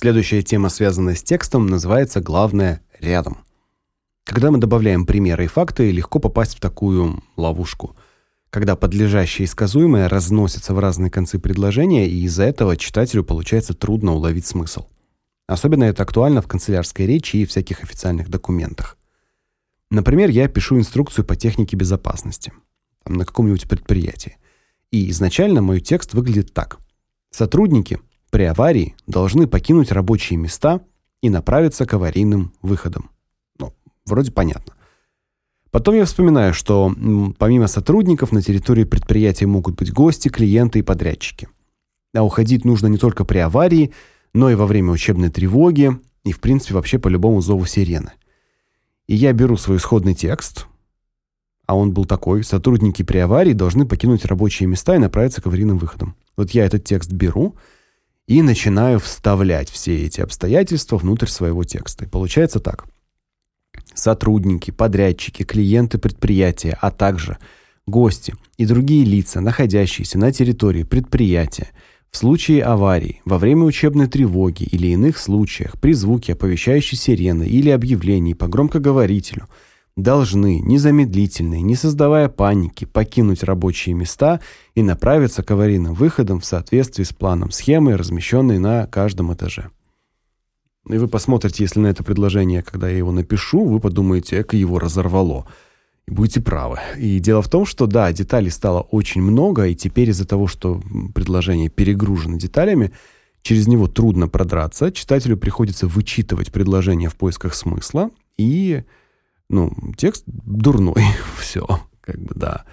Следующая тема, связанная с текстом, называется главное рядом. Когда мы добавляем примеры и факты, легко попасть в такую ловушку. Когда подлежащее и сказуемое разносятся в разные концы предложения, и из-за этого читателю получается трудно уловить смысл. Особенно это актуально в канцелярской речи и всяких официальных документах. Например, я пишу инструкцию по технике безопасности там, на каком-нибудь предприятии. И изначально мой текст выглядит так: Сотрудники при аварии должны покинуть рабочие места и направиться к аварийным выходам. Ну, вроде понятно. Потом я вспоминаю, что помимо сотрудников на территории предприятия могут быть гости, клиенты и подрядчики. А уходить нужно не только при аварии, но и во время учебной тревоги и, в принципе, вообще по любому зову сирены. И я беру свой исходный текст, а он был такой: сотрудники при аварии должны покинуть рабочие места и направиться к аварийным выходам. Вот я этот текст беру и начинаю вставлять все эти обстоятельства внутрь своего текста. И получается так: сотрудники, подрядчики, клиенты предприятия, а также гости и другие лица, находящиеся на территории предприятия, в случае аварии, во время учебной тревоги или иных случаях при звуке оповещающей сирены или объявлений по громкоговорителю – должны незамедлительно, не создавая паники, покинуть рабочие места и направиться к аварийным выходам в соответствии с планом схемы, размещенной на каждом этаже. И вы посмотрите, если на это предложение, когда я его напишу, вы подумаете, эко его разорвало. И будете правы. И дело в том, что да, деталей стало очень много, и теперь из-за того, что предложение перегружено деталями, через него трудно продраться, читателю приходится вычитывать предложение в поисках смысла и ну, текст дурной, все, как бы, да.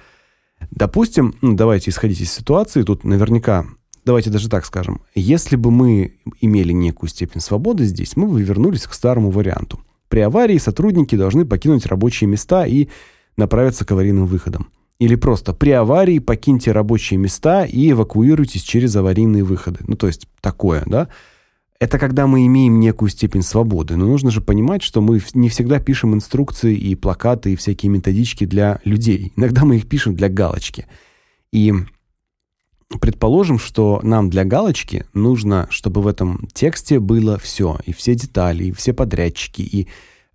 Допустим, ну, давайте исходить из ситуации, тут наверняка, давайте даже так скажем, если бы мы имели некую степень свободы здесь, мы бы вернулись к старому варианту. При аварии сотрудники должны покинуть рабочие места и направиться к аварийным выходам. Или просто при аварии покиньте рабочие места и эвакуируйтесь через аварийные выходы. Ну, то есть такое, да? Это когда мы имеем некую степень свободы, но нужно же понимать, что мы не всегда пишем инструкции и плакаты и всякие методички для людей. Иногда мы их пишем для галочки. И предположим, что нам для галочки нужно, чтобы в этом тексте было все, и все детали, и все подрядчики, и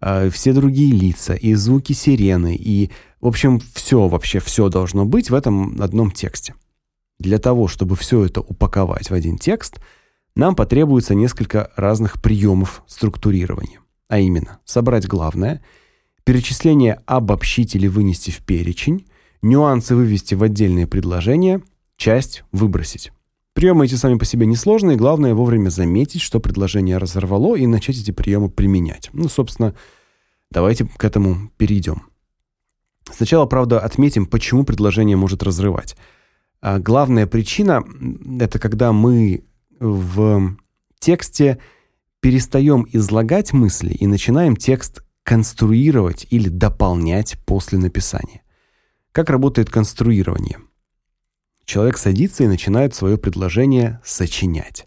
э, все другие лица, и звуки сирены, и, в общем, все вообще все должно быть в этом одном тексте. Для того, чтобы все это упаковать в один текст – нам потребуется несколько разных приемов структурирования. А именно, собрать главное, перечисление обобщить или вынести в перечень, нюансы вывести в отдельные предложения, часть выбросить. Приемы эти сами по себе несложные, главное вовремя заметить, что предложение разорвало и начать эти приемы применять. Ну, собственно, давайте к этому перейдем. Сначала, правда, отметим, почему предложение может разрывать. А главная причина это когда мы в тексте перестаем излагать мысли и начинаем текст конструировать или дополнять после написания. Как работает конструирование? Человек садится и начинает свое предложение сочинять.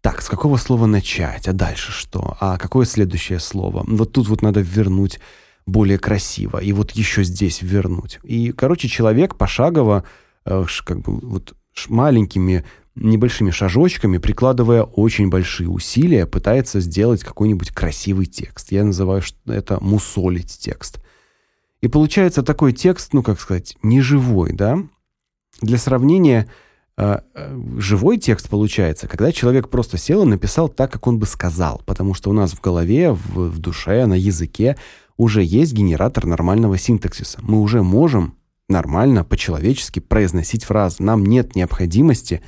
Так, с какого слова начать? А дальше что? А какое следующее слово? Вот тут вот надо вернуть более красиво, и вот еще здесь вернуть. И, короче, человек пошагово, э, как бы вот маленькими небольшими шажочками, прикладывая очень большие усилия, пытается сделать какой-нибудь красивый текст. Я называю это мусолить текст. И получается такой текст, ну, как сказать, неживой, да? Для сравнения, э, э, живой текст получается, когда человек просто сел и написал так, как он бы сказал, потому что у нас в голове, в, в душе, на языке уже есть генератор нормального синтаксиса. Мы уже можем нормально, по-человечески произносить фразы. Нам нет необходимости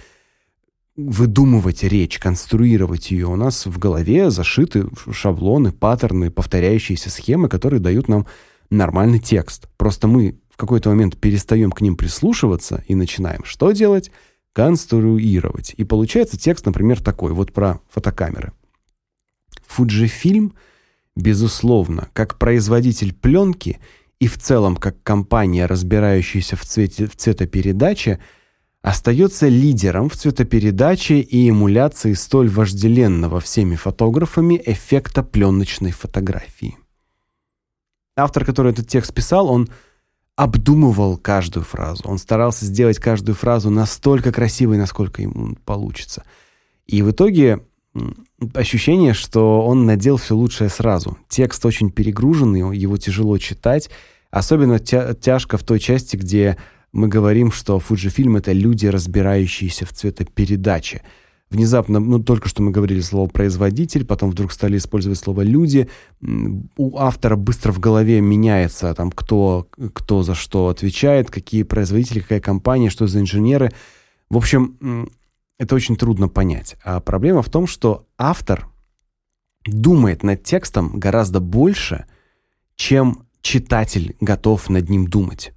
выдумывать речь, конструировать ее. У нас в голове зашиты шаблоны, паттерны, повторяющиеся схемы, которые дают нам нормальный текст. Просто мы в какой-то момент перестаем к ним прислушиваться и начинаем что делать? Конструировать. И получается текст, например, такой, вот про фотокамеры. Fujifilm, безусловно, как производитель пленки и в целом как компания, разбирающаяся в цвете в цветопередаче, остается лидером в цветопередаче и эмуляции столь вожделенного всеми фотографами эффекта пленочной фотографии. Автор, который этот текст писал, он обдумывал каждую фразу. Он старался сделать каждую фразу настолько красивой, насколько ему получится. И в итоге ощущение, что он надел все лучшее сразу. Текст очень перегруженный, его тяжело читать, особенно тя тяжко в той части, где мы говорим, что Fujifilm это люди, разбирающиеся в цветопередаче. Внезапно, ну только что мы говорили слово производитель, потом вдруг стали использовать слово люди. У автора быстро в голове меняется там кто кто за что отвечает, какие производители, какая компания, что за инженеры. В общем, это очень трудно понять. А проблема в том, что автор думает над текстом гораздо больше, чем читатель готов над ним думать.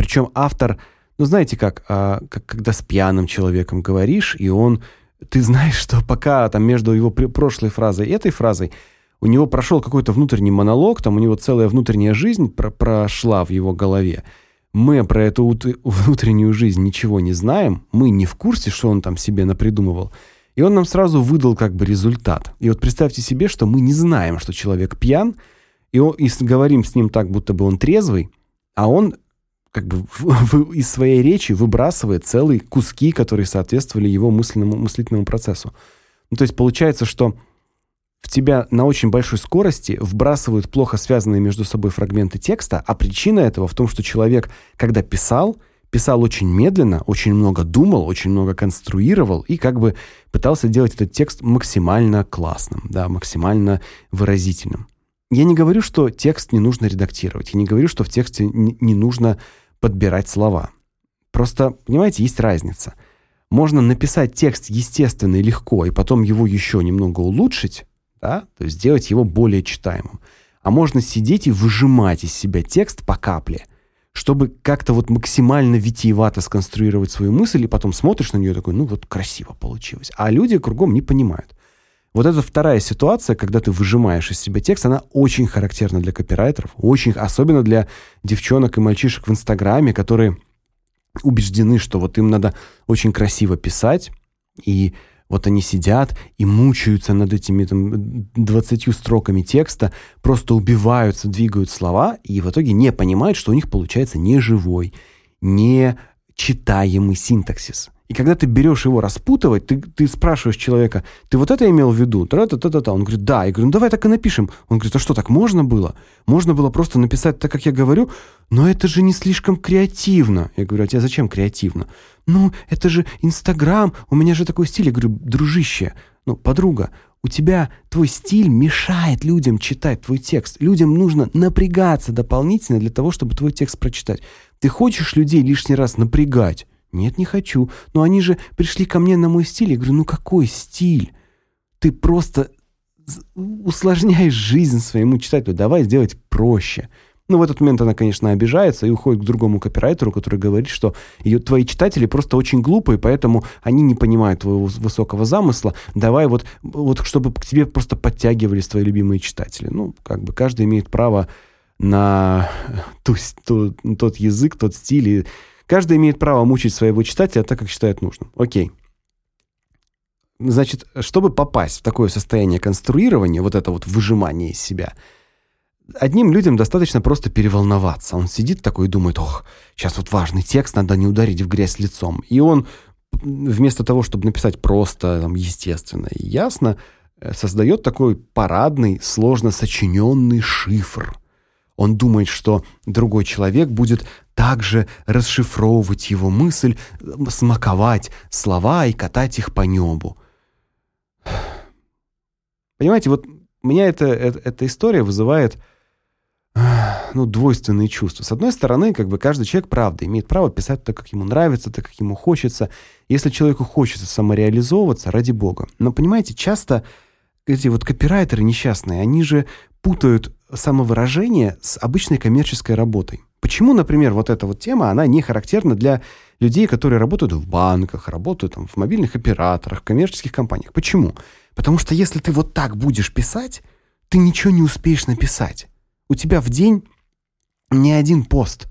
Причем автор, ну знаете как, а, как когда с пьяным человеком говоришь, и он ты знаешь, что пока там между его прошлой фразой и этой фразой у него прошел какой-то внутренний монолог, там у него целая внутренняя жизнь про прошла в его голове мы про эту внутреннюю жизнь ничего не знаем, мы не в курсе, что он там себе напридумывал. И он нам сразу выдал как бы результат. И вот представьте себе, что мы не знаем, что человек пьян, и, он, и говорим с ним так, будто бы он трезвый, а он как бы в, в, из своей речи выбрасывает целые куски, которые соответствовали его мысленному мыслительному процессу. Ну, то есть получается, что в тебя на очень большой скорости вбрасывают плохо связанные между собой фрагменты текста, а причина этого в том, что человек, когда писал, писал очень медленно, очень много думал, очень много конструировал и как бы пытался делать этот текст максимально классным, да, максимально выразительным. Я не говорю, что текст не нужно редактировать. Я не говорю, что в тексте не нужно подбирать слова. Просто, понимаете, есть разница. Можно написать текст естественно и легко, и потом его еще немного улучшить, да, то есть сделать его более читаемым. А можно сидеть и выжимать из себя текст по капле, чтобы как-то вот максимально витиевато сконструировать свою мысль, и потом смотришь на нее такой, ну вот красиво получилось. А люди кругом не понимают. Вот эта вторая ситуация, когда ты выжимаешь из себя текст, она очень характерна для копирайтеров, очень особенно для девчонок и мальчишек в Инстаграме, которые убеждены, что вот им надо очень красиво писать, и вот они сидят и мучаются над этими там 20 строками текста, просто убиваются, двигают слова и в итоге не понимают, что у них получается не живой, не читаемый синтаксис. И когда ты берешь его распутывать, ты, ты спрашиваешь человека, ты вот это имел в виду? Та-та-та-та. Он говорит, да. Я говорю, ну давай так и напишем. Он говорит, а что, так можно было? Можно было просто написать так, как я говорю, но это же не слишком креативно. Я говорю, а тебе зачем креативно? Ну, это же Инстаграм, у меня же такой стиль. Я говорю, дружище, ну, подруга, у тебя твой стиль мешает людям читать твой текст. Людям нужно напрягаться дополнительно для того, чтобы твой текст прочитать. Ты хочешь людей лишний раз напрягать? Нет, не хочу. Но они же пришли ко мне на мой стиль. Я говорю, ну какой стиль? Ты просто усложняешь жизнь своему читателю. Давай сделать проще. Ну, в этот момент она, конечно, обижается и уходит к другому копирайтеру, который говорит, что ее твои читатели просто очень глупые, поэтому они не понимают твоего высокого замысла. Давай вот, вот чтобы к тебе просто подтягивались твои любимые читатели. Ну, как бы каждый имеет право на ту, ту, тот язык, тот стиль и Каждый имеет право мучить своего читателя так, как считает нужным. Окей. Значит, чтобы попасть в такое состояние конструирования, вот это вот выжимание из себя, одним людям достаточно просто переволноваться. Он сидит такой и думает: "Ох, сейчас вот важный текст, надо не ударить в грязь лицом". И он вместо того, чтобы написать просто, там, естественно и ясно, э, создает такой парадный, сложно сочиненный шифр. Он думает, что другой человек будет также расшифровывать его мысль, смаковать слова и катать их по небу. Понимаете, вот меня это, это эта история вызывает ну, двойственные чувства. С одной стороны, как бы каждый человек, правда, имеет право писать так, как ему нравится, так, как ему хочется. Если человеку хочется самореализовываться, ради бога. Но, понимаете, часто эти вот копирайтеры несчастные, они же путают самовыражение с обычной коммерческой работой. Почему, например, вот эта вот тема, она не характерна для людей, которые работают в банках, работают там в мобильных операторах, в коммерческих компаниях? Почему? Потому что если ты вот так будешь писать, ты ничего не успеешь написать. У тебя в день не один пост.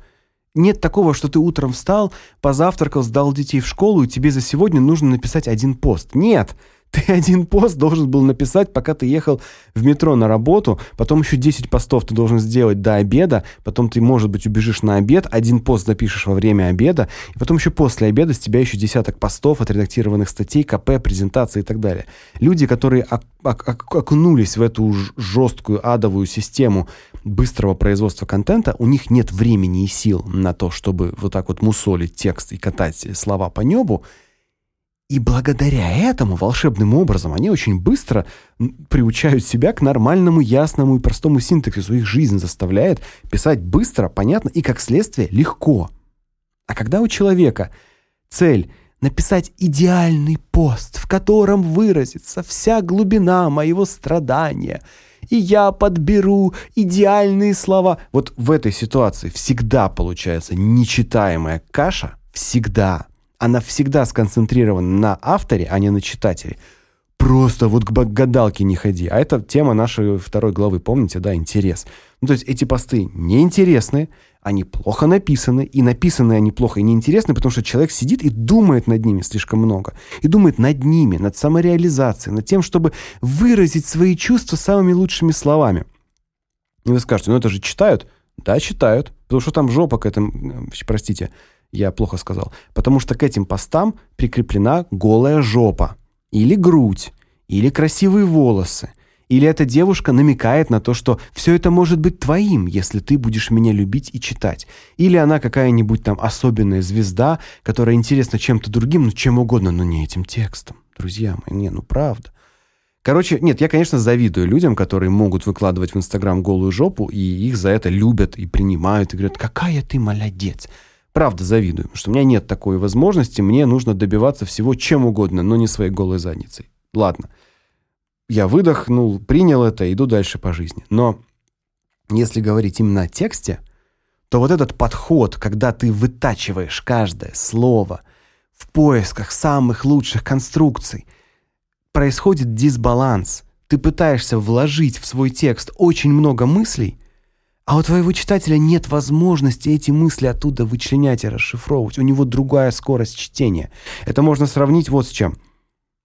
Нет такого, что ты утром встал, позавтракал, сдал детей в школу, и тебе за сегодня нужно написать один пост. Нет. Ты один пост должен был написать, пока ты ехал в метро на работу, потом еще 10 постов ты должен сделать до обеда, потом ты, может быть, убежишь на обед, один пост запишешь во время обеда, и потом еще после обеда с тебя еще десяток постов, отредактированных статей, КП, презентации и так далее. Люди, которые окунулись в эту жесткую адовую систему быстрого производства контента, у них нет времени и сил на то, чтобы вот так вот мусолить текст и катать слова по небу, и благодаря этому волшебным образом они очень быстро приучают себя к нормальному, ясному и простому синтаксису. Их жизнь заставляет писать быстро, понятно и, как следствие, легко. А когда у человека цель написать идеальный пост, в котором выразится вся глубина моего страдания, и я подберу идеальные слова. Вот в этой ситуации всегда получается нечитаемая каша, всегда она всегда сконцентрирована на авторе, а не на читателе. Просто вот к гадалке не ходи. А это тема нашей второй главы, помните, да, интерес. Ну, то есть эти посты неинтересны, они плохо написаны, и написаны они плохо и неинтересны, потому что человек сидит и думает над ними слишком много. И думает над ними, над самореализацией, над тем, чтобы выразить свои чувства самыми лучшими словами. И вы скажете, ну это же читают? Да, читают, потому что там жопа к этому, простите, я плохо сказал. Потому что к этим постам прикреплена голая жопа. Или грудь. Или красивые волосы. Или эта девушка намекает на то, что все это может быть твоим, если ты будешь меня любить и читать. Или она какая-нибудь там особенная звезда, которая интересна чем-то другим, ну чем угодно, но не этим текстом. Друзья мои, не, ну правда. Короче, нет, я, конечно, завидую людям, которые могут выкладывать в Инстаграм голую жопу, и их за это любят и принимают, и говорят, какая ты молодец правда завидую, что у меня нет такой возможности, мне нужно добиваться всего чем угодно, но не своей голой задницей. Ладно. Я выдохнул, принял это, иду дальше по жизни. Но если говорить именно о тексте, то вот этот подход, когда ты вытачиваешь каждое слово в поисках самых лучших конструкций, происходит дисбаланс. Ты пытаешься вложить в свой текст очень много мыслей, а у твоего читателя нет возможности эти мысли оттуда вычленять и расшифровывать. У него другая скорость чтения. Это можно сравнить вот с чем.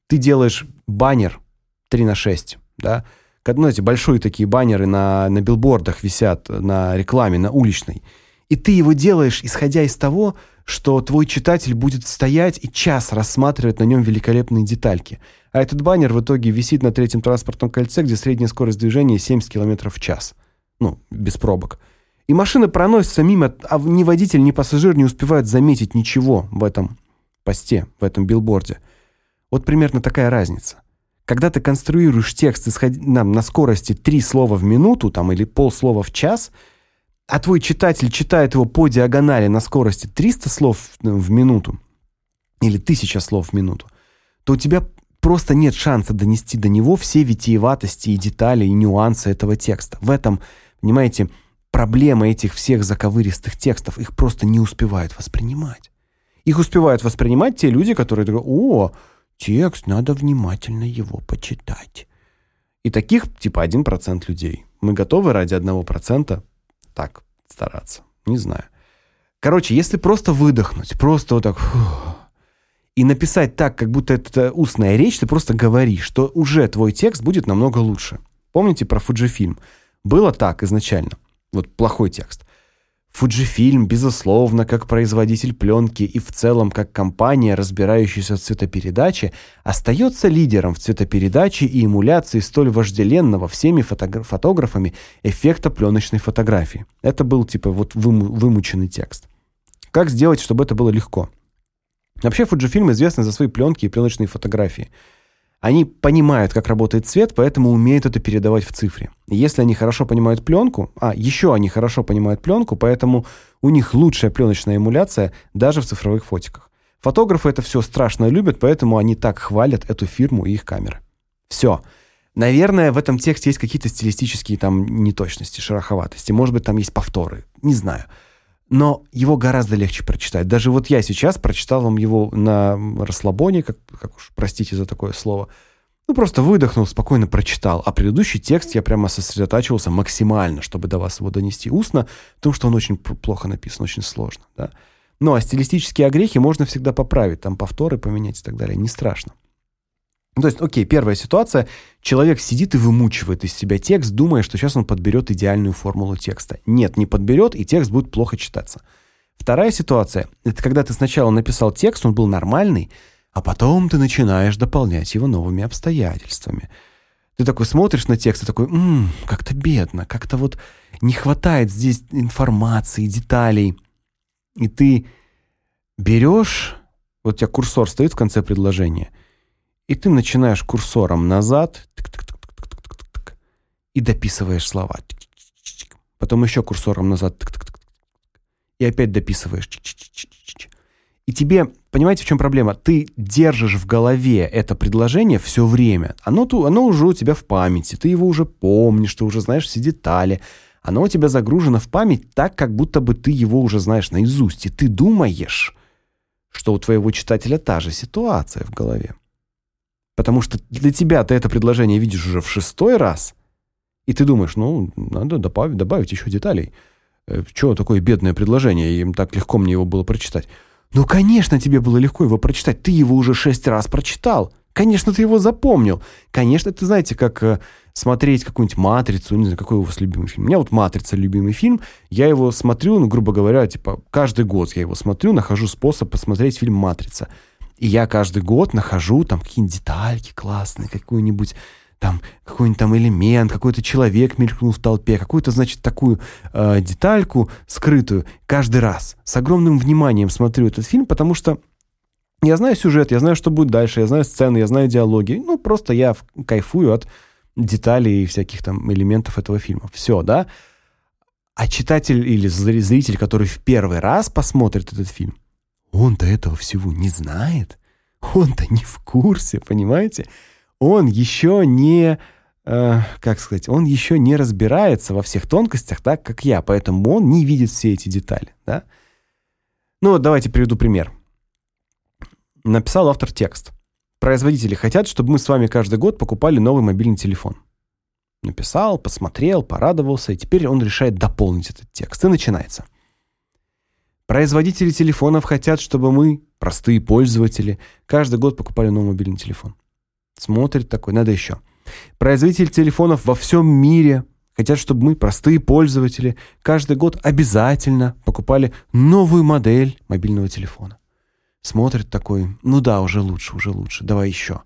Ты делаешь баннер 3 на 6, да? Как, эти большие такие баннеры на, на билбордах висят, на рекламе, на уличной. И ты его делаешь, исходя из того, что твой читатель будет стоять и час рассматривать на нем великолепные детальки. А этот баннер в итоге висит на третьем транспортном кольце, где средняя скорость движения 70 км в час ну, без пробок. И машина проносится мимо, а ни водитель, ни пассажир не успевают заметить ничего в этом посте, в этом билборде. Вот примерно такая разница. Когда ты конструируешь текст исходя на, скорости три слова в минуту там или полслова в час, а твой читатель читает его по диагонали на скорости 300 слов в минуту или 1000 слов в минуту, то у тебя просто нет шанса донести до него все витиеватости и детали и нюансы этого текста. В этом Понимаете, проблема этих всех заковыристых текстов, их просто не успевают воспринимать. Их успевают воспринимать те люди, которые говорят: "О, текст, надо внимательно его почитать". И таких типа 1% людей. Мы готовы ради 1% так стараться. Не знаю. Короче, если просто выдохнуть, просто вот так фух, и написать так, как будто это устная речь, ты просто говоришь, что уже твой текст будет намного лучше. Помните про Fujifilm? Было так изначально. Вот плохой текст. Fujifilm, безусловно, как производитель пленки и в целом как компания, разбирающаяся в цветопередаче, остается лидером в цветопередаче и эмуляции столь вожделенного всеми фотографами эффекта пленочной фотографии. Это был типа вот выму вымученный текст. Как сделать, чтобы это было легко? Вообще Fujifilm известны за свои пленки и пленочные фотографии. Они понимают, как работает цвет, поэтому умеют это передавать в цифре. если они хорошо понимают пленку, а еще они хорошо понимают пленку, поэтому у них лучшая пленочная эмуляция даже в цифровых фотиках. Фотографы это все страшно любят, поэтому они так хвалят эту фирму и их камеры. Все. Наверное, в этом тексте есть какие-то стилистические там неточности, шероховатости. Может быть, там есть повторы. Не знаю но его гораздо легче прочитать. Даже вот я сейчас прочитал вам его на расслабоне, как, как уж простите за такое слово. Ну, просто выдохнул, спокойно прочитал. А предыдущий текст я прямо сосредотачивался максимально, чтобы до вас его донести устно, потому что он очень плохо написан, очень сложно, да. Ну, а стилистические огрехи можно всегда поправить, там повторы поменять и так далее, не страшно. Ну, то есть, окей, первая ситуация. Человек сидит и вымучивает из себя текст, думая, что сейчас он подберет идеальную формулу текста. Нет, не подберет, и текст будет плохо читаться. Вторая ситуация это когда ты сначала написал текст, он был нормальный, а потом ты начинаешь дополнять его новыми обстоятельствами. Ты такой смотришь на текст и такой: "Мм, как-то бедно, как-то вот не хватает здесь информации, деталей". И ты берешь, вот у тебя курсор стоит в конце предложения, и ты начинаешь курсором назад и дописываешь слова. Потом еще курсором назад и опять дописываешь. И тебе, понимаете, в чем проблема? Ты держишь в голове это предложение все время. Оно ту, оно уже у тебя в памяти. Ты его уже помнишь, ты уже знаешь все детали. Оно у тебя загружено в память так, как будто бы ты его уже знаешь наизусть. И ты думаешь, что у твоего читателя та же ситуация в голове. Потому что для тебя ты это предложение видишь уже в шестой раз, и ты думаешь, ну, надо добавить, добавить еще деталей. Э, что такое бедное предложение, им так легко мне его было прочитать. Ну, конечно, тебе было легко его прочитать. Ты его уже шесть раз прочитал. Конечно, ты его запомнил. Конечно, ты знаете, как э, смотреть какую-нибудь матрицу, не знаю, какой у вас любимый фильм. У меня вот матрица любимый фильм. Я его смотрю, ну, грубо говоря, типа каждый год я его смотрю, нахожу способ посмотреть фильм Матрица. И я каждый год нахожу там какие-нибудь детальки классные, какую-нибудь там какой-нибудь там элемент, какой-то человек мелькнул в толпе, какую-то, значит, такую э, детальку скрытую каждый раз. С огромным вниманием смотрю этот фильм, потому что я знаю сюжет, я знаю, что будет дальше, я знаю сцены, я знаю диалоги. Ну, просто я кайфую от деталей и всяких там элементов этого фильма. Все, да? А читатель или зритель, который в первый раз посмотрит этот фильм, он-то этого всего не знает. Он-то не в курсе, понимаете? Он еще не э, как сказать, он еще не разбирается во всех тонкостях так, как я, поэтому он не видит все эти детали, да? Ну, вот давайте приведу пример. Написал автор текст. Производители хотят, чтобы мы с вами каждый год покупали новый мобильный телефон. Написал, посмотрел, порадовался, и теперь он решает дополнить этот текст. И начинается. Производители телефонов хотят, чтобы мы, простые пользователи, каждый год покупали новый мобильный телефон. Смотрит такой, надо еще. Производители телефонов во всем мире хотят, чтобы мы, простые пользователи, каждый год обязательно покупали новую модель мобильного телефона. Смотрит такой, ну да, уже лучше, уже лучше, давай еще.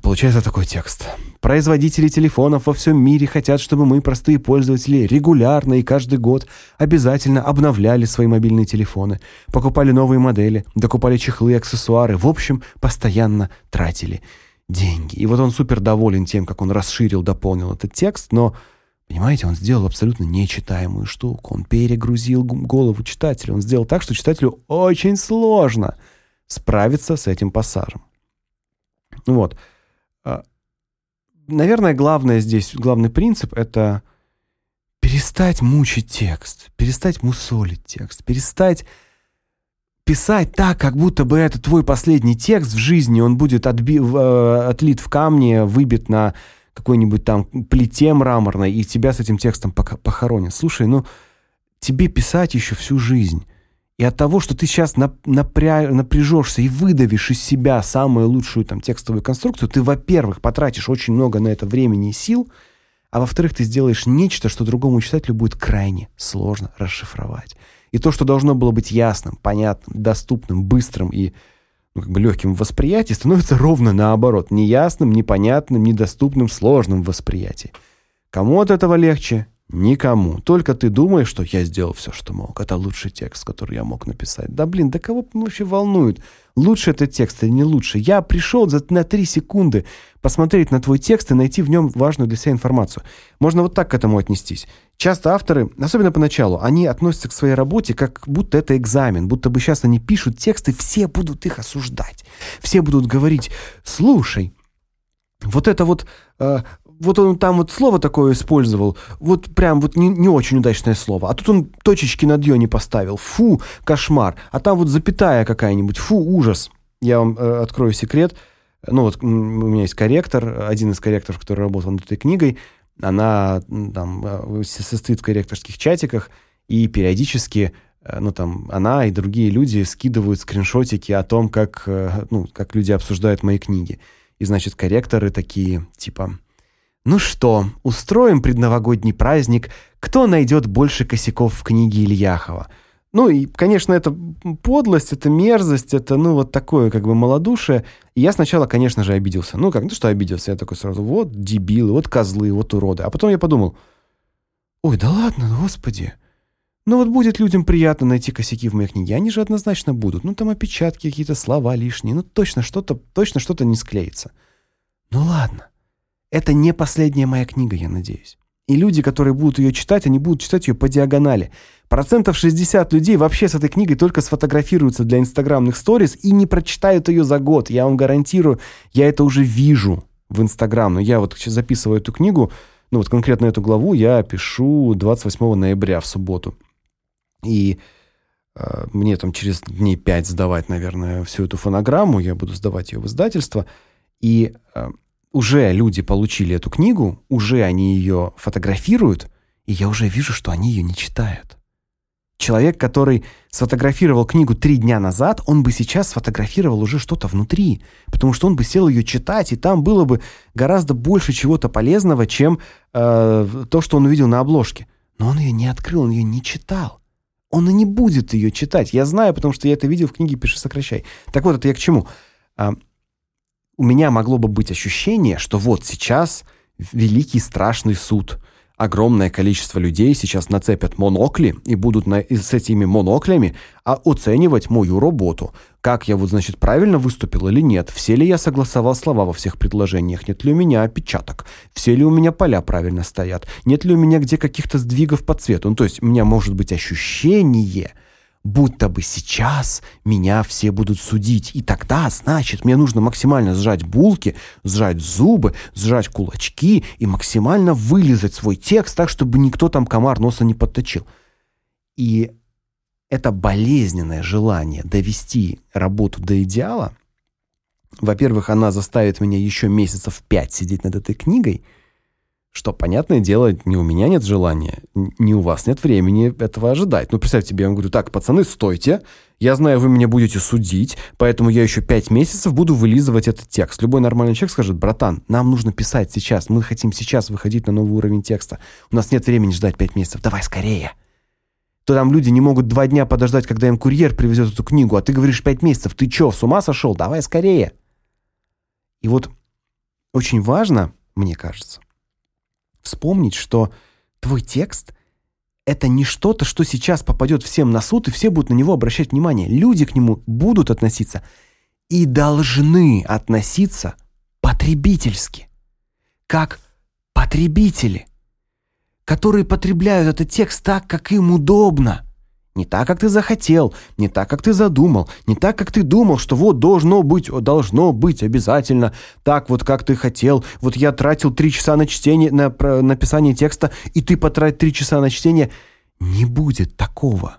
Получается такой текст. Производители телефонов во всем мире хотят, чтобы мы, простые пользователи, регулярно и каждый год обязательно обновляли свои мобильные телефоны, покупали новые модели, докупали чехлы аксессуары, в общем, постоянно тратили деньги. И вот он супер доволен тем, как он расширил, дополнил этот текст, но Понимаете, он сделал абсолютно нечитаемую штуку. Он перегрузил голову читателя. Он сделал так, что читателю очень сложно справиться с этим пассажем. Вот. А, наверное, главное здесь, главный принцип это перестать мучить текст, перестать мусолить текст, перестать писать так, как будто бы это твой последний текст в жизни, он будет отби э, отлит в камне, выбит на какой-нибудь там плите мраморной, и тебя с этим текстом похоронят. Слушай, ну тебе писать еще всю жизнь. И от того, что ты сейчас напря... напряжешься и выдавишь из себя самую лучшую там текстовую конструкцию, ты, во-первых, потратишь очень много на это времени и сил, а во-вторых, ты сделаешь нечто, что другому читателю будет крайне сложно расшифровать. И то, что должно было быть ясным, понятным, доступным, быстрым и ну, как бы легким в восприятии, становится ровно наоборот, неясным, непонятным, недоступным, сложным в восприятии. Кому от этого легче? Никому. Только ты думаешь, что я сделал все, что мог. Это лучший текст, который я мог написать. Да блин, да кого вообще волнует? Лучше этот текст или не лучше? Я пришел за на три секунды посмотреть на твой текст и найти в нем важную для себя информацию. Можно вот так к этому отнестись. Часто авторы, особенно поначалу, они относятся к своей работе как будто это экзамен, будто бы сейчас они пишут тексты, все будут их осуждать. Все будут говорить: "Слушай, вот это вот э, вот он там вот слово такое использовал, вот прям вот не, не очень удачное слово. А тут он точечки над ё не поставил. Фу, кошмар. А там вот запятая какая-нибудь. Фу, ужас. Я вам э, открою секрет. Ну вот у меня есть корректор, один из корректоров, который работал над этой книгой. Она там э, состоит в корректорских чатиках и периодически э, ну там она и другие люди скидывают скриншотики о том, как э, ну как люди обсуждают мои книги. И значит, корректоры такие, типа: "Ну что, устроим предновогодний праздник. Кто найдет больше косяков в книге Ильяхова?" Ну и, конечно, это подлость, это мерзость, это, ну, вот такое, как бы, малодушие. И я сначала, конечно же, обиделся. Ну, как, ну, что обиделся? Я такой сразу, вот дебилы, вот козлы, вот уроды. А потом я подумал, ой, да ладно, господи. Ну вот будет людям приятно найти косяки в моей книге. Они же однозначно будут. Ну, там опечатки, какие-то слова лишние. Ну, точно что-то, точно что-то не склеится. Ну, ладно. Это не последняя моя книга, я надеюсь. И люди, которые будут ее читать, они будут читать ее по диагонали. Процентов 60 людей вообще с этой книгой только сфотографируются для инстаграмных сториз и не прочитают ее за год. Я вам гарантирую, я это уже вижу в Инстаграм. Но я вот сейчас записываю эту книгу, ну вот конкретно эту главу я пишу 28 ноября в субботу. И э, мне там через дней 5 сдавать, наверное, всю эту фонограмму, я буду сдавать ее в издательство. И э, уже люди получили эту книгу, уже они ее фотографируют, и я уже вижу, что они ее не читают. Человек, который сфотографировал книгу три дня назад, он бы сейчас сфотографировал уже что-то внутри, потому что он бы сел ее читать, и там было бы гораздо больше чего-то полезного, чем э, то, что он увидел на обложке. Но он ее не открыл, он ее не читал. Он и не будет ее читать. Я знаю, потому что я это видел в книге «Пиши, сокращай». Так вот, это я к чему? У меня могло бы быть ощущение, что вот сейчас великий страшный суд – огромное количество людей сейчас нацепят монокли и будут на, и с этими моноклями а, оценивать мою работу. Как я вот, значит, правильно выступил или нет? Все ли я согласовал слова во всех предложениях? Нет ли у меня опечаток? Все ли у меня поля правильно стоят? Нет ли у меня где каких-то сдвигов по цвету? Ну, то есть у меня может быть ощущение, будто бы сейчас меня все будут судить. И тогда, значит, мне нужно максимально сжать булки, сжать зубы, сжать кулачки и максимально вылизать свой текст так, чтобы никто там комар носа не подточил. И это болезненное желание довести работу до идеала. Во-первых, она заставит меня еще месяцев пять сидеть над этой книгой – что, понятное дело, ни у меня нет желания, ни у вас нет времени этого ожидать. Ну, представьте себе, я вам говорю, так, пацаны, стойте, я знаю, вы меня будете судить, поэтому я еще пять месяцев буду вылизывать этот текст. Любой нормальный человек скажет, братан, нам нужно писать сейчас, мы хотим сейчас выходить на новый уровень текста. У нас нет времени ждать пять месяцев, давай скорее. То там люди не могут два дня подождать, когда им курьер привезет эту книгу, а ты говоришь пять месяцев, ты че, с ума сошел? Давай скорее. И вот очень важно, мне кажется, вспомнить, что твой текст это не что-то, что сейчас попадет всем на суд, и все будут на него обращать внимание. Люди к нему будут относиться и должны относиться потребительски, как потребители, которые потребляют этот текст так, как им удобно. Не так, как ты захотел, не так, как ты задумал, не так, как ты думал, что вот должно быть, должно быть обязательно так вот, как ты хотел. Вот я тратил три часа на чтение, на написание текста, и ты потратил три часа на чтение. Не будет такого.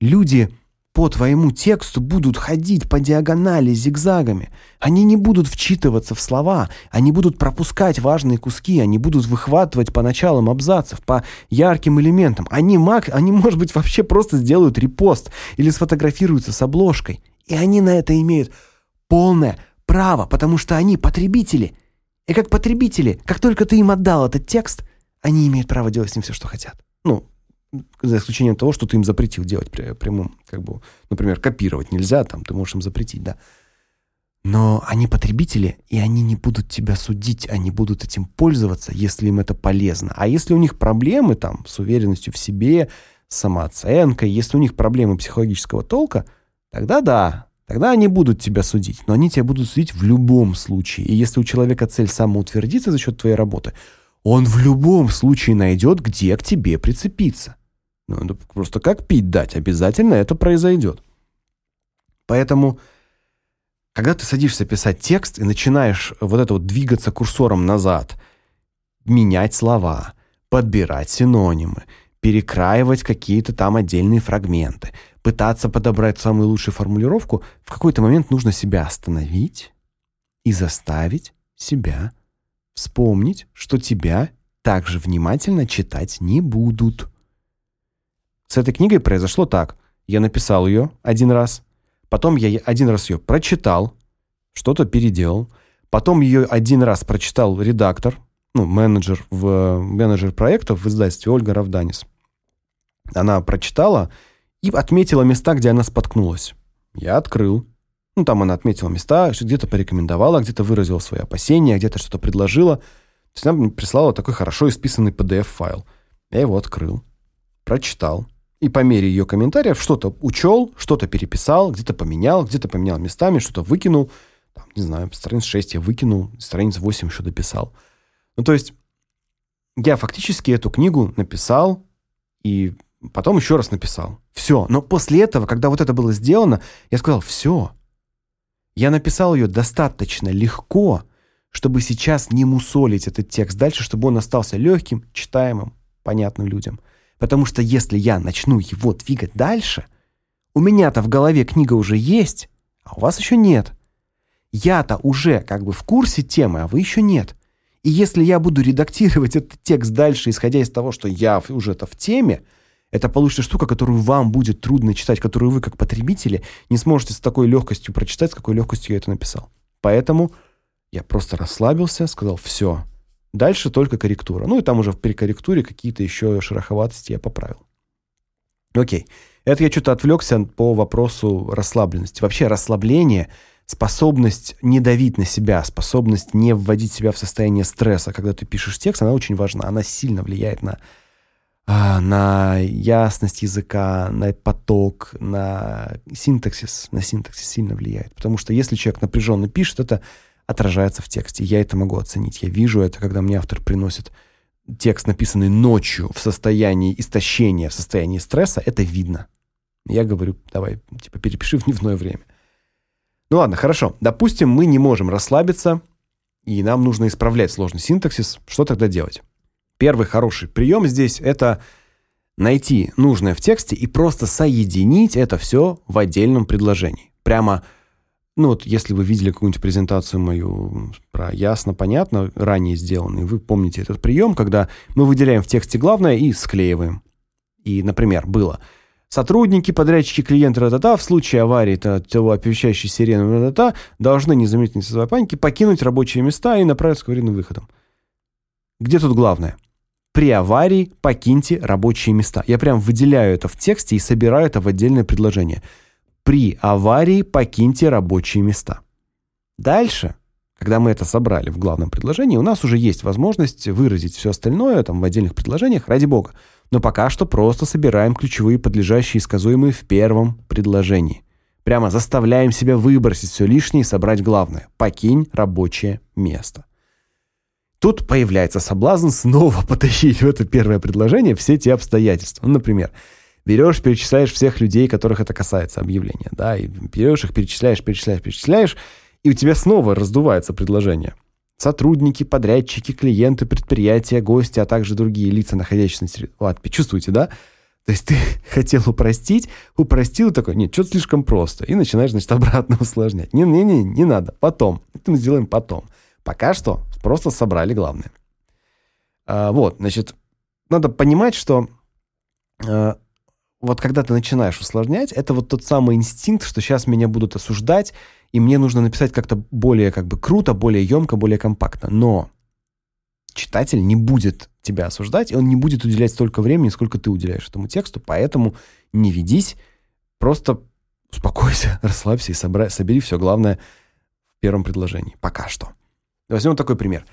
Люди по твоему тексту будут ходить по диагонали зигзагами. Они не будут вчитываться в слова, они будут пропускать важные куски, они будут выхватывать по началам абзацев, по ярким элементам. Они маг, они, может быть, вообще просто сделают репост или сфотографируются с обложкой. И они на это имеют полное право, потому что они потребители. И как потребители, как только ты им отдал этот текст, они имеют право делать с ним все, что хотят. Ну, за исключением того, что ты им запретил делать прямым, как бы, например, копировать нельзя, там ты можешь им запретить, да. Но они потребители, и они не будут тебя судить, они будут этим пользоваться, если им это полезно. А если у них проблемы там с уверенностью в себе, самооценкой, если у них проблемы психологического толка, тогда да, тогда они будут тебя судить, но они тебя будут судить в любом случае. И если у человека цель самоутвердиться за счет твоей работы, он в любом случае найдет, где к тебе прицепиться. Это просто как пить дать, обязательно это произойдет. Поэтому, когда ты садишься писать текст и начинаешь вот это вот двигаться курсором назад, менять слова, подбирать синонимы, перекраивать какие-то там отдельные фрагменты, пытаться подобрать самую лучшую формулировку, в какой-то момент нужно себя остановить и заставить себя вспомнить, что тебя также внимательно читать не будут. С этой книгой произошло так. Я написал ее один раз, потом я один раз ее прочитал, что-то переделал, Потом ее один раз прочитал редактор, ну, менеджер в менеджер проектов в издательстве Ольга Равданис. Она прочитала и отметила места, где она споткнулась. Я открыл. Ну, там она отметила места, где-то порекомендовала, где-то выразила свои опасения, где-то что-то предложила. То есть она мне прислала такой хорошо исписанный PDF-файл. Я его открыл, прочитал. И по мере ее комментариев что-то учел, что-то переписал, где-то поменял, где-то поменял местами, что-то выкинул. Там, не знаю, страниц 6 я выкинул, страниц 8 еще дописал. Ну, то есть я фактически эту книгу написал и потом еще раз написал. Все. Но после этого, когда вот это было сделано, я сказал, все. Я написал ее достаточно легко, чтобы сейчас не мусолить этот текст дальше, чтобы он остался легким, читаемым, понятным людям. Потому что если я начну его двигать дальше, у меня-то в голове книга уже есть, а у вас еще нет. Я-то уже как бы в курсе темы, а вы еще нет. И если я буду редактировать этот текст дальше, исходя из того, что я уже-то в теме, это получится штука, которую вам будет трудно читать, которую вы как потребители не сможете с такой легкостью прочитать, с какой легкостью я это написал. Поэтому я просто расслабился, сказал: все, Дальше только корректура. Ну и там уже при корректуре какие-то еще шероховатости я поправил. О'кей. Это я что-то отвлекся по вопросу расслабленности. Вообще расслабление способность не давить на себя, способность не вводить себя в состояние стресса, когда ты пишешь текст, она очень важна. Она сильно влияет на а, на ясность языка, на поток, на синтаксис, на синтаксис сильно влияет. Потому что если человек напряженно пишет, это отражается в тексте. Я это могу оценить. Я вижу это, когда мне автор приносит текст, написанный ночью в состоянии истощения, в состоянии стресса, это видно. Я говорю: "Давай, типа перепиши в дневное время". Ну ладно, хорошо. Допустим, мы не можем расслабиться, и нам нужно исправлять сложный синтаксис. Что тогда делать? Первый хороший прием здесь это найти нужное в тексте и просто соединить это все в отдельном предложении. Прямо ну вот если вы видели какую-нибудь презентацию мою про ясно, понятно, ранее сделанную, вы помните этот прием, когда мы выделяем в тексте главное и склеиваем. И, например, было Сотрудники, подрядчики, клиенты ра-та-та в случае аварии того оповещающей сирены ра-та-та должны незаметно не создавая паники покинуть рабочие места и направиться к аварийным выходам. Где тут главное? При аварии покиньте рабочие места. Я прям выделяю это в тексте и собираю это в отдельное предложение. При аварии покиньте рабочие места. Дальше, когда мы это собрали в главном предложении, у нас уже есть возможность выразить все остальное там в отдельных предложениях, ради бога. Но пока что просто собираем ключевые подлежащие и сказуемые в первом предложении. Прямо заставляем себя выбросить все лишнее и собрать главное. Покинь рабочее место. Тут появляется соблазн снова потащить в это первое предложение все те обстоятельства. Ну, например, берешь, перечисляешь всех людей, которых это касается объявления, да, и берешь их, перечисляешь, перечисляешь, перечисляешь, и у тебя снова раздувается предложение. Сотрудники, подрядчики, клиенты, предприятия, гости, а также другие лица, находящиеся на территории. Ладно, чувствуете, да? То есть ты хотел упростить, упростил такой, нет, что-то слишком просто. И начинаешь, значит, обратно усложнять. Не-не-не, не надо, потом. Это мы сделаем потом. Пока что просто собрали главное. А, вот, значит, надо понимать, что а, вот когда ты начинаешь усложнять, это вот тот самый инстинкт, что сейчас меня будут осуждать, и мне нужно написать как-то более как бы круто, более емко, более компактно. Но читатель не будет тебя осуждать, и он не будет уделять столько времени, сколько ты уделяешь этому тексту, поэтому не ведись, просто успокойся, расслабься и собра- собери все главное в первом предложении. Пока что. Возьмем такой пример.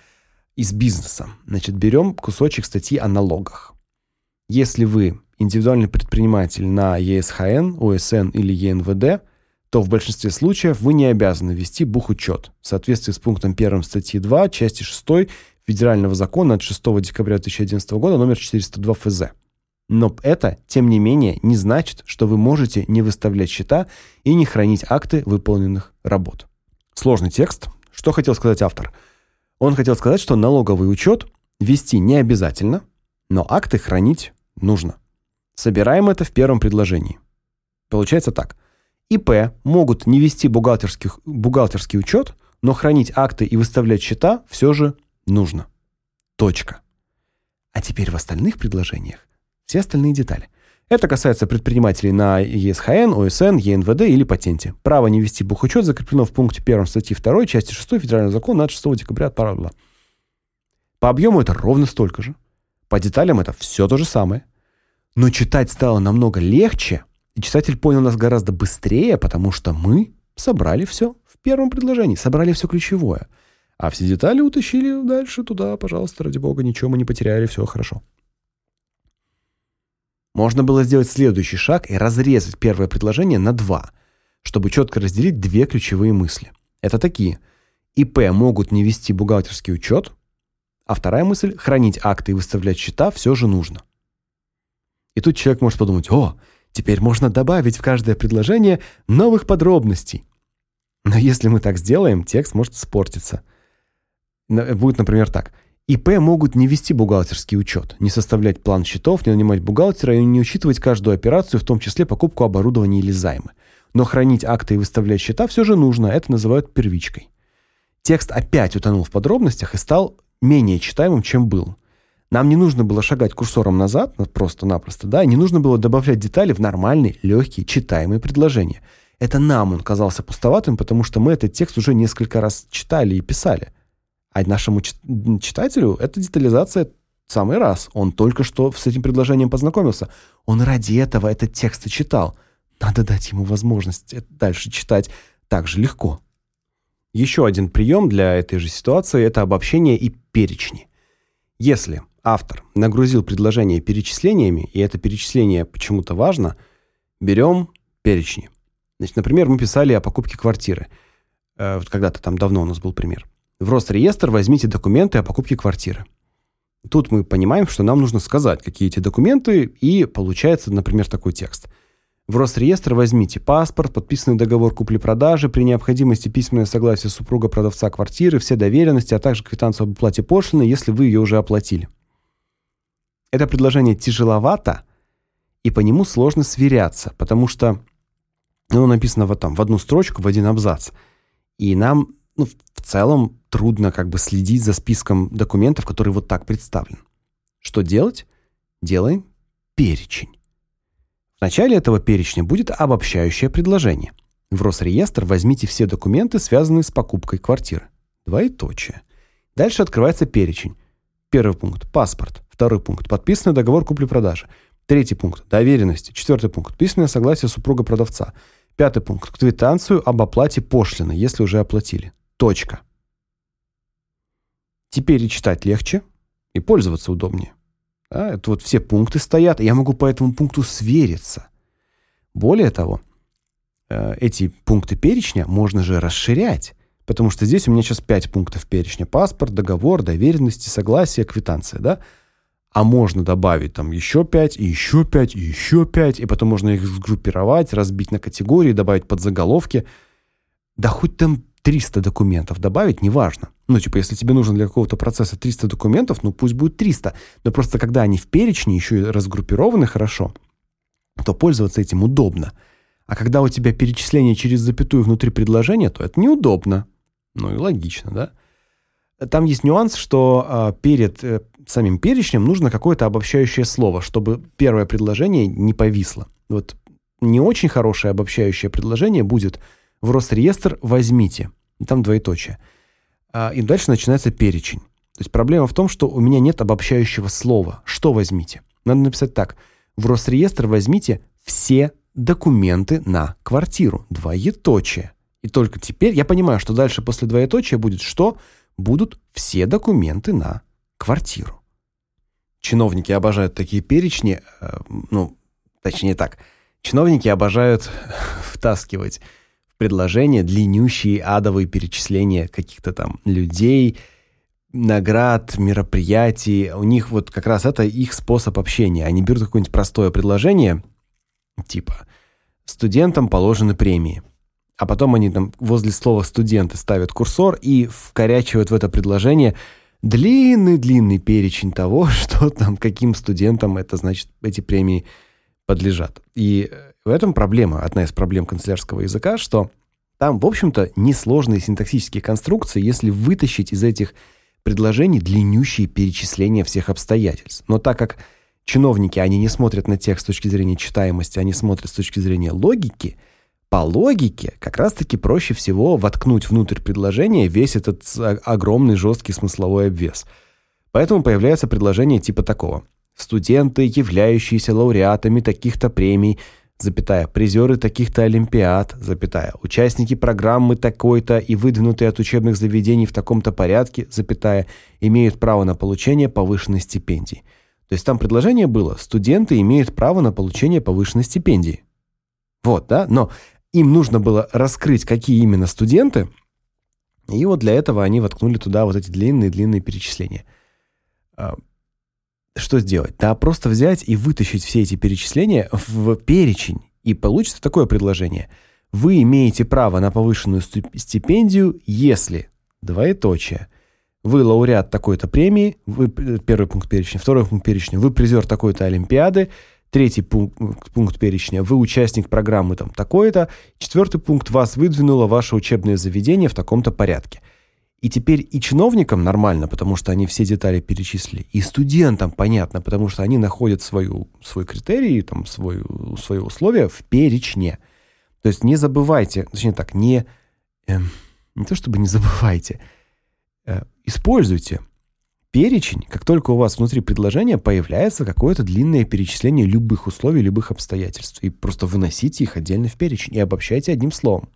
Из бизнеса. Значит, берем кусочек статьи о налогах. Если вы индивидуальный предприниматель на ЕСХН, ОСН или ЕНВД, то в большинстве случаев вы не обязаны вести бухучет в соответствии с пунктом 1 статьи 2 части 6 Федерального закона от 6 декабря 2011 года номер 402 ФЗ. Но это, тем не менее, не значит, что вы можете не выставлять счета и не хранить акты выполненных работ. Сложный текст. Что хотел сказать автор? Он хотел сказать, что налоговый учет вести не обязательно, но акты хранить нужно. Собираем это в первом предложении. Получается так. ИП могут не вести бухгалтерских бухгалтерский учет, но хранить акты и выставлять счета все же нужно. Точка. А теперь в остальных предложениях все остальные детали. Это касается предпринимателей на ЕСХН, ОСН, ЕНВД или патенте. Право не вести бухучет закреплено в пункте 1 статьи 2 части 6 Федерального закона от 6 декабря. Бла По объему это ровно столько же. По деталям это все то же самое. Но читать стало намного легче, и читатель понял нас гораздо быстрее, потому что мы собрали все в первом предложении, собрали все ключевое. А все детали утащили дальше туда, пожалуйста, ради бога, ничего мы не потеряли, все хорошо. Можно было сделать следующий шаг и разрезать первое предложение на два, чтобы четко разделить две ключевые мысли. Это такие: ИП могут не вести бухгалтерский учет, а вторая мысль хранить акты и выставлять счета все же нужно. И тут человек может подумать: "О, теперь можно добавить в каждое предложение новых подробностей". Но если мы так сделаем, текст может испортиться. Будет, например, так: ИП могут не вести бухгалтерский учет, не составлять план счетов, не нанимать бухгалтера и не учитывать каждую операцию, в том числе покупку оборудования или займы. Но хранить акты и выставлять счета все же нужно, это называют первичкой. Текст опять утонул в подробностях и стал менее читаемым, чем был. Нам не нужно было шагать курсором назад, просто-напросто, да, не нужно было добавлять детали в нормальные, легкие, читаемые предложения. Это нам он казался пустоватым, потому что мы этот текст уже несколько раз читали и писали. А нашему читателю эта детализация самый раз. Он только что с этим предложением познакомился. Он ради этого этот текст и читал. Надо дать ему возможность дальше читать так же легко. Еще один прием для этой же ситуации это обобщение и перечни. Если автор нагрузил предложение перечислениями, и это перечисление почему-то важно, берем перечни. Значит, например, мы писали о покупке квартиры. Э, когда-то там давно у нас был пример. В Росреестр возьмите документы о покупке квартиры. Тут мы понимаем, что нам нужно сказать, какие эти документы, и получается, например, такой текст. В Росреестр возьмите паспорт, подписанный договор купли-продажи, при необходимости письменное согласие супруга продавца квартиры, все доверенности, а также квитанцию об уплате пошлины, если вы ее уже оплатили. Это предложение тяжеловато, и по нему сложно сверяться, потому что оно написано вот там в одну строчку, в один абзац. И нам, ну, в целом трудно как бы следить за списком документов, который вот так представлен. Что делать? Делаем перечень. В начале этого перечня будет обобщающее предложение. В Росреестр возьмите все документы, связанные с покупкой квартиры. Двоеточие. Дальше открывается перечень. Первый пункт паспорт, второй пункт подписанный договор купли-продажи, третий пункт доверенности, четвертый пункт письменное согласие супруга продавца, пятый пункт квитанцию об оплате пошлины, если уже оплатили. Точка. Теперь и читать легче, и пользоваться удобнее. Да, это вот все пункты стоят, я могу по этому пункту свериться. Более того, э, эти пункты перечня можно же расширять, потому что здесь у меня сейчас 5 пунктов перечня: паспорт, договор, доверенности, согласие, квитанция, да? А можно добавить там еще 5, и еще 5, и еще 5, и потом можно их сгруппировать, разбить на категории, добавить подзаголовки. Да хоть там 300 документов добавить, неважно. Ну, типа, если тебе нужно для какого-то процесса 300 документов, ну пусть будет 300. Но просто когда они в перечне еще и разгруппированы хорошо, то пользоваться этим удобно. А когда у тебя перечисление через запятую внутри предложения, то это неудобно. Ну и логично, да? Там есть нюанс, что э, перед э, самим перечнем нужно какое-то обобщающее слово, чтобы первое предложение не повисло. Вот не очень хорошее обобщающее предложение будет в Росреестр возьмите. Там двоеточие. А, и дальше начинается перечень. То есть проблема в том, что у меня нет обобщающего слова. Что возьмите? Надо написать так: в Росреестр возьмите все документы на квартиру. Двоеточие. И только теперь я понимаю, что дальше после двоеточия будет что? Будут все документы на квартиру. Чиновники обожают такие перечни, э, ну, точнее так. Чиновники обожают втаскивать предложения, длиннющие адовые перечисления каких-то там людей, наград, мероприятий. У них вот как раз это их способ общения. Они берут какое-нибудь простое предложение, типа студентам положены премии. А потом они там возле слова студенты ставят курсор и вкорячивают в это предложение длинный-длинный перечень того, что там каким студентам это значит эти премии подлежат. И в этом проблема, одна из проблем канцелярского языка, что там, в общем-то, несложные синтаксические конструкции, если вытащить из этих предложений длиннющие перечисления всех обстоятельств. Но так как чиновники, они не смотрят на текст с точки зрения читаемости, они смотрят с точки зрения логики, по логике как раз-таки проще всего воткнуть внутрь предложения весь этот огромный жесткий смысловой обвес. Поэтому появляется предложение типа такого: студенты, являющиеся лауреатами таких-то премий, запятая, призеры таких-то олимпиад, запятая, участники программы такой-то и выдвинутые от учебных заведений в таком-то порядке, запятая, имеют право на получение повышенной стипендии. То есть там предложение было: студенты имеют право на получение повышенной стипендии. Вот, да? Но им нужно было раскрыть, какие именно студенты, и вот для этого они воткнули туда вот эти длинные-длинные перечисления. А, что сделать? Да просто взять и вытащить все эти перечисления в перечень, и получится такое предложение. Вы имеете право на повышенную стипендию, если двоеточие. Вы лауреат такой-то премии, вы первый пункт перечня, второй пункт перечня, вы призер такой-то олимпиады, третий пункт, пункт перечня, вы участник программы там такой-то, четвертый пункт вас выдвинуло ваше учебное заведение в таком-то порядке. И теперь и чиновникам нормально, потому что они все детали перечислили, и студентам понятно, потому что они находят свою свой критерий, там свой свои условия в перечне. То есть не забывайте, точнее так, не э, не то чтобы не забывайте, э, используйте перечень, как только у вас внутри предложения появляется какое-то длинное перечисление любых условий, любых обстоятельств, и просто выносите их отдельно в перечень и обобщайте одним словом.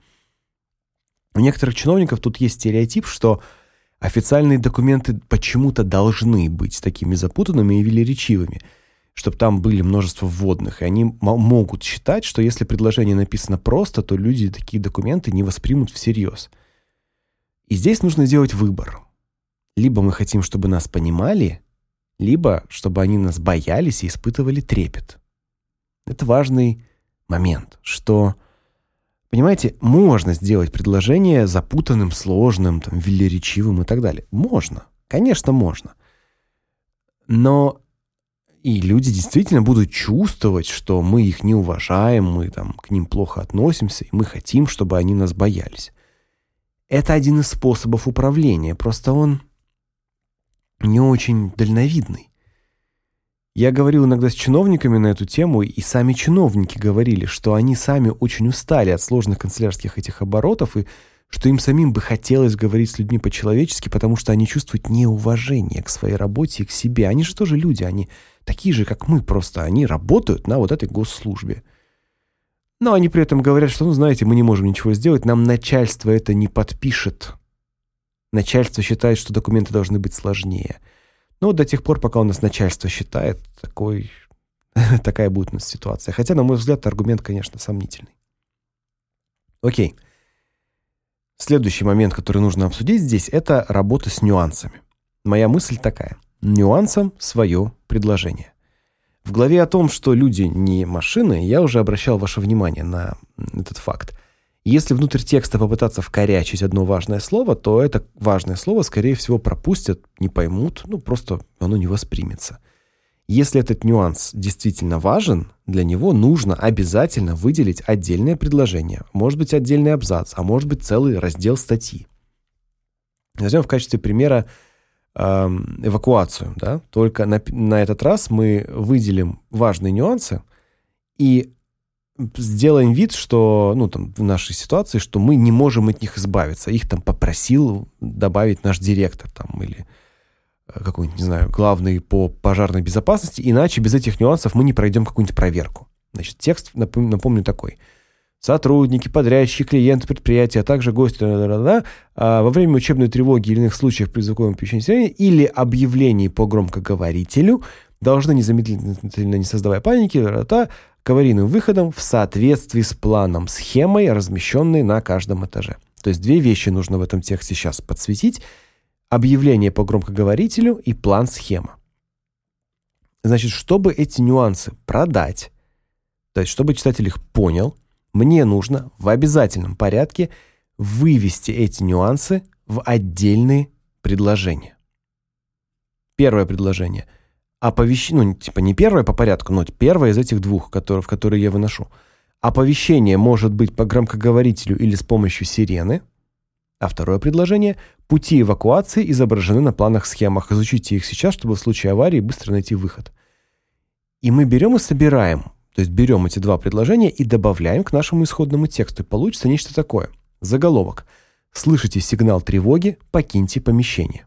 У некоторых чиновников тут есть стереотип, что официальные документы почему-то должны быть такими запутанными и велеречивыми, чтобы там были множество вводных, и они могут считать, что если предложение написано просто, то люди такие документы не воспримут всерьез. И здесь нужно сделать выбор. Либо мы хотим, чтобы нас понимали, либо чтобы они нас боялись и испытывали трепет. Это важный момент, что Понимаете, можно сделать предложение запутанным, сложным, там, велеречивым и так далее. Можно. Конечно, можно. Но и люди действительно будут чувствовать, что мы их не уважаем, мы там к ним плохо относимся, и мы хотим, чтобы они нас боялись. Это один из способов управления, просто он не очень дальновидный. Я говорил иногда с чиновниками на эту тему, и сами чиновники говорили, что они сами очень устали от сложных канцелярских этих оборотов и что им самим бы хотелось говорить с людьми по-человечески, потому что они чувствуют неуважение к своей работе и к себе. Они же тоже люди, они такие же, как мы, просто они работают на вот этой госслужбе. Но они при этом говорят, что, ну, знаете, мы не можем ничего сделать, нам начальство это не подпишет. Начальство считает, что документы должны быть сложнее. Но до тех пор, пока у нас начальство считает, такой такая будет у нас ситуация. Хотя, на мой взгляд, аргумент, конечно, сомнительный. Окей. Следующий момент, который нужно обсудить здесь это работа с нюансами. Моя мысль такая: нюансам свое предложение. В главе о том, что люди не машины, я уже обращал ваше внимание на этот факт. Если внутрь текста попытаться вкорячить одно важное слово, то это важное слово, скорее всего, пропустят, не поймут, ну просто оно не воспримется. Если этот нюанс действительно важен, для него нужно обязательно выделить отдельное предложение, может быть, отдельный абзац, а может быть, целый раздел статьи. Возьмем в качестве примера э, эвакуацию, да? Только на на этот раз мы выделим важные нюансы и сделаем вид, что, ну, там, в нашей ситуации, что мы не можем от них избавиться. Их там попросил добавить наш директор там или э, какой-нибудь, не знаю, главный по пожарной безопасности, иначе без этих нюансов мы не пройдем какую-нибудь проверку. Значит, текст, напомню, напомню такой. Сотрудники, подрядчики, клиенты предприятия, а также гости да, да, да, а во время учебной тревоги или иных случаев при звуковом перемещении или объявлении по громкоговорителю должны незамедлительно, не создавая паники, да, да, к аварийным выходам в соответствии с планом, схемой, размещенной на каждом этаже. То есть две вещи нужно в этом тексте сейчас подсветить: объявление по громкоговорителю и план-схема. Значит, чтобы эти нюансы продать, то есть чтобы читатель их понял, мне нужно в обязательном порядке вывести эти нюансы в отдельные предложения. Первое предложение – оповещение, ну, типа не первое по порядку, но первое из этих двух, которые, в которые я выношу. Оповещение может быть по громкоговорителю или с помощью сирены. А второе предложение пути эвакуации изображены на планах схемах. Изучите их сейчас, чтобы в случае аварии быстро найти выход. И мы берем и собираем, то есть берем эти два предложения и добавляем к нашему исходному тексту. И получится нечто такое. Заголовок. Слышите сигнал тревоги, покиньте помещение.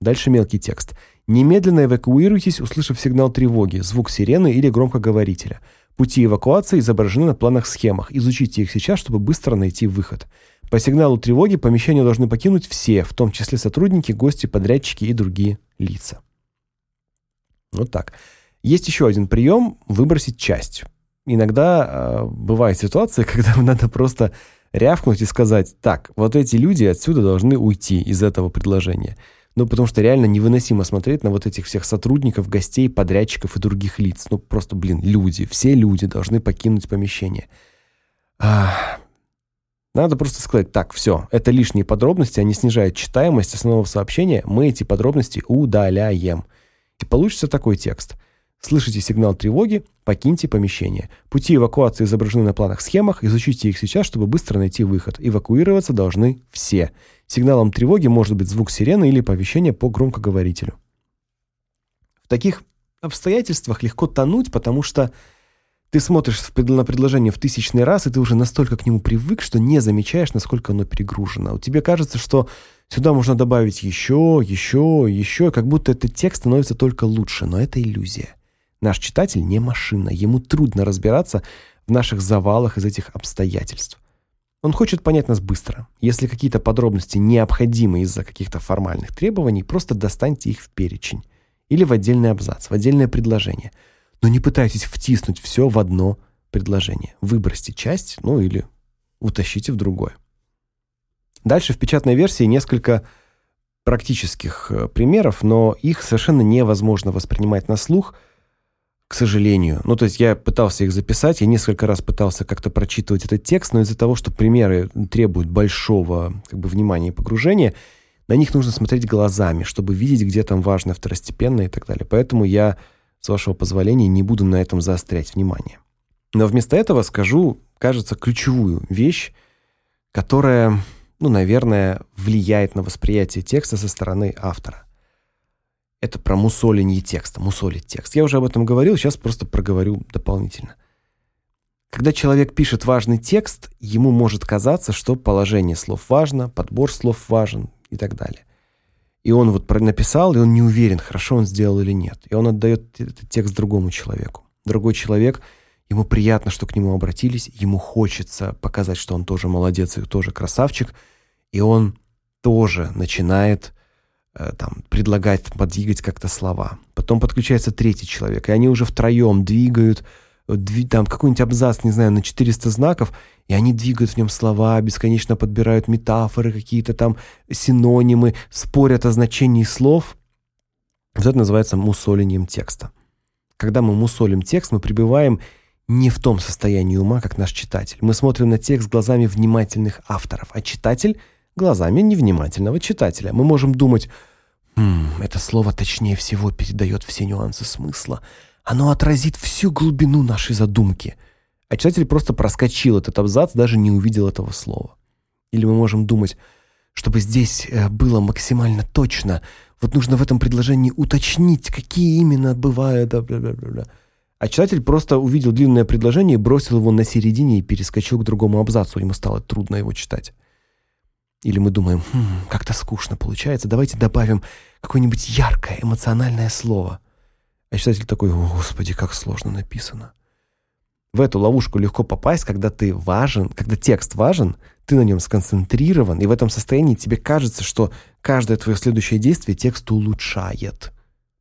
Дальше мелкий текст. Немедленно эвакуируйтесь, услышав сигнал тревоги, звук сирены или громкоговорителя. Пути эвакуации изображены на планах-схемах. Изучите их сейчас, чтобы быстро найти выход. По сигналу тревоги помещение должны покинуть все, в том числе сотрудники, гости, подрядчики и другие лица. Вот так. Есть еще один прием – выбросить часть. Иногда э, бывают ситуации, когда надо просто рявкнуть и сказать, так, вот эти люди отсюда должны уйти из этого предложения. Ну, потому что реально невыносимо смотреть на вот этих всех сотрудников, гостей, подрядчиков и других лиц. Ну, просто, блин, люди, все люди должны покинуть помещение. А, надо просто сказать, так, все, это лишние подробности, они снижают читаемость основного сообщения, мы эти подробности удаляем. И получится такой текст – Слышите сигнал тревоги? Покиньте помещение. Пути эвакуации изображены на планах-схемах. Изучите их сейчас, чтобы быстро найти выход. Эвакуироваться должны все. Сигналом тревоги может быть звук сирены или оповещение по громкоговорителю. В таких обстоятельствах легко тонуть, потому что ты смотришь на предложение в тысячный раз, и ты уже настолько к нему привык, что не замечаешь, насколько оно перегружено. У тебе кажется, что сюда можно добавить еще, еще, еще, как будто этот текст становится только лучше, но это иллюзия. Наш читатель не машина, ему трудно разбираться в наших завалах из этих обстоятельств. Он хочет понять нас быстро. Если какие-то подробности необходимы из-за каких-то формальных требований, просто достаньте их в перечень или в отдельный абзац, в отдельное предложение. Но не пытайтесь втиснуть все в одно предложение. Выбросьте часть, ну или утащите в другое. Дальше в печатной версии несколько практических э, примеров, но их совершенно невозможно воспринимать на слух – к сожалению. Ну, то есть я пытался их записать, я несколько раз пытался как-то прочитывать этот текст, но из-за того, что примеры требуют большого как бы внимания и погружения, на них нужно смотреть глазами, чтобы видеть, где там важно второстепенное и так далее. Поэтому я, с вашего позволения, не буду на этом заострять внимание. Но вместо этого скажу, кажется, ключевую вещь, которая, ну, наверное, влияет на восприятие текста со стороны автора это про мусоленье текста, мусолить текст. Я уже об этом говорил, сейчас просто проговорю дополнительно. Когда человек пишет важный текст, ему может казаться, что положение слов важно, подбор слов важен и так далее. И он вот написал, и он не уверен, хорошо он сделал или нет. И он отдает этот текст другому человеку. Другой человек, ему приятно, что к нему обратились, ему хочется показать, что он тоже молодец и тоже красавчик, и он тоже начинает там предлагать подвигать как-то слова. Потом подключается третий человек, и они уже втроем двигают дви, там какой-нибудь абзац, не знаю, на 400 знаков, и они двигают в нем слова, бесконечно подбирают метафоры, какие-то там синонимы, спорят о значении слов. Вот это называется мусолением текста. Когда мы мусолим текст, мы пребываем не в том состоянии ума, как наш читатель. Мы смотрим на текст глазами внимательных авторов, а читатель глазами невнимательного читателя. Мы можем думать, «Хм, это слово точнее всего передает все нюансы смысла. Оно отразит всю глубину нашей задумки». А читатель просто проскочил этот абзац, даже не увидел этого слова. Или мы можем думать, чтобы здесь э, было максимально точно, вот нужно в этом предложении уточнить, какие именно бывают. А читатель просто увидел длинное предложение и бросил его на середине и перескочил к другому абзацу. Ему стало трудно его читать. Или мы думаем, хм, как-то скучно получается, давайте добавим какое-нибудь яркое, эмоциональное слово. А читатель такой, о, господи, как сложно написано. В эту ловушку легко попасть, когда ты важен, когда текст важен, ты на нем сконцентрирован, и в этом состоянии тебе кажется, что каждое твое следующее действие текст улучшает.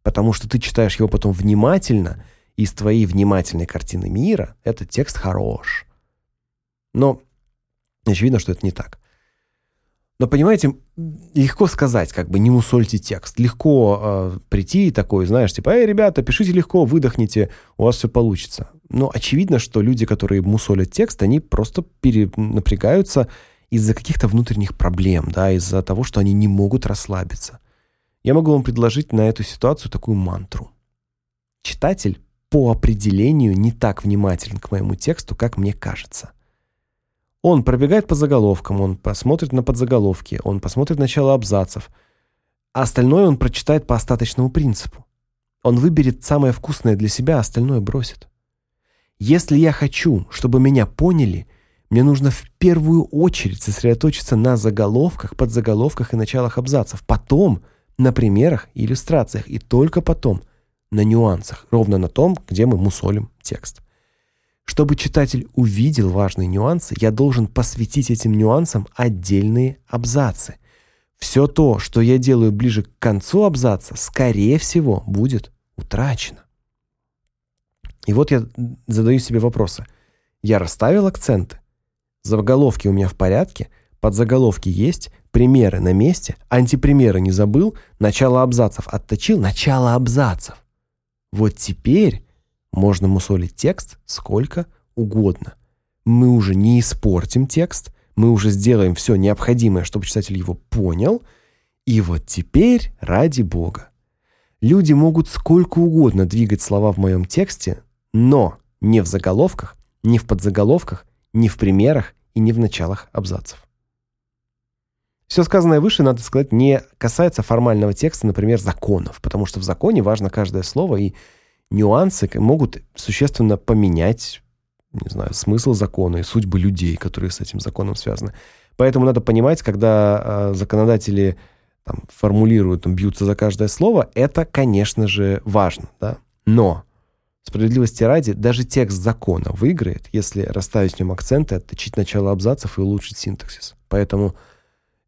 Потому что ты читаешь его потом внимательно, и из твоей внимательной картины мира этот текст хорош. Но очевидно, что это не так. Но понимаете, легко сказать, как бы не мусольте текст. Легко э, прийти и такой, знаешь, типа, "Эй, ребята, пишите легко, выдохните, у вас все получится". Но очевидно, что люди, которые мусолят текст, они просто перенапрягаются из-за каких-то внутренних проблем, да, из-за того, что они не могут расслабиться. Я могу вам предложить на эту ситуацию такую мантру. Читатель по определению не так внимателен к моему тексту, как мне кажется. Он пробегает по заголовкам, он посмотрит на подзаголовки, он посмотрит начало абзацев, а остальное он прочитает по остаточному принципу. Он выберет самое вкусное для себя, остальное бросит. Если я хочу, чтобы меня поняли, мне нужно в первую очередь сосредоточиться на заголовках, подзаголовках и началах абзацев, потом на примерах и иллюстрациях, и только потом на нюансах, ровно на том, где мы мусолим текст. Чтобы читатель увидел важные нюансы, я должен посвятить этим нюансам отдельные абзацы. Все то, что я делаю ближе к концу абзаца, скорее всего, будет утрачено. И вот я задаю себе вопросы. Я расставил акценты. Заголовки у меня в порядке, подзаголовки есть, примеры на месте, антипримеры не забыл, начало абзацев отточил, начало абзацев. Вот теперь можно мусолить текст сколько угодно. Мы уже не испортим текст, мы уже сделаем все необходимое, чтобы читатель его понял. И вот теперь, ради бога, люди могут сколько угодно двигать слова в моем тексте, но не в заголовках, не в подзаголовках, не в примерах и не в началах абзацев. Все сказанное выше, надо сказать, не касается формального текста, например, законов, потому что в законе важно каждое слово, и нюансы могут существенно поменять, не знаю, смысл закона и судьбы людей, которые с этим законом связаны. Поэтому надо понимать, когда э, законодатели там, формулируют, там, бьются за каждое слово, это, конечно же, важно, да. Но Справедливости ради, даже текст закона выиграет, если расставить в нем акценты, отточить начало абзацев и улучшить синтаксис. Поэтому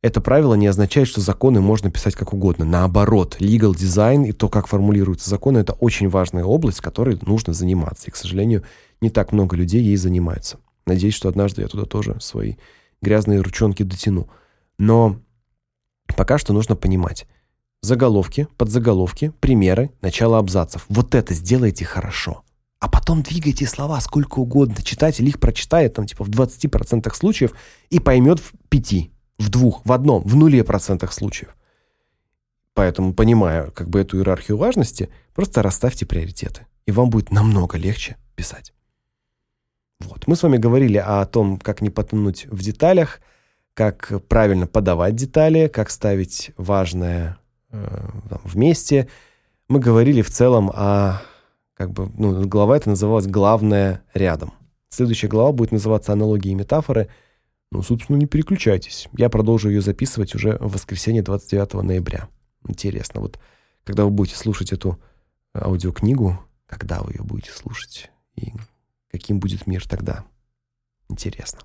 это правило не означает, что законы можно писать как угодно. Наоборот, legal design и то, как формулируются законы, это очень важная область, которой нужно заниматься. И, к сожалению, не так много людей ей занимаются. Надеюсь, что однажды я туда тоже свои грязные ручонки дотяну. Но пока что нужно понимать, заголовки, подзаголовки, примеры, начало абзацев. Вот это сделайте хорошо. А потом двигайте слова сколько угодно. Читатель их прочитает там типа в 20% случаев и поймет в 5, в двух, в одном, в нуле процентах случаев. Поэтому, понимая как бы эту иерархию важности, просто расставьте приоритеты, и вам будет намного легче писать. Вот. Мы с вами говорили о том, как не потонуть в деталях, как правильно подавать детали, как ставить важное Э, вместе. Мы говорили в целом о как бы, ну, глава это называлась главное рядом. Следующая глава будет называться аналогии и метафоры. Ну, собственно, не переключайтесь. Я продолжу ее записывать уже в воскресенье 29 ноября. Интересно, вот когда вы будете слушать эту аудиокнигу, когда вы ее будете слушать и каким будет мир тогда? Интересно.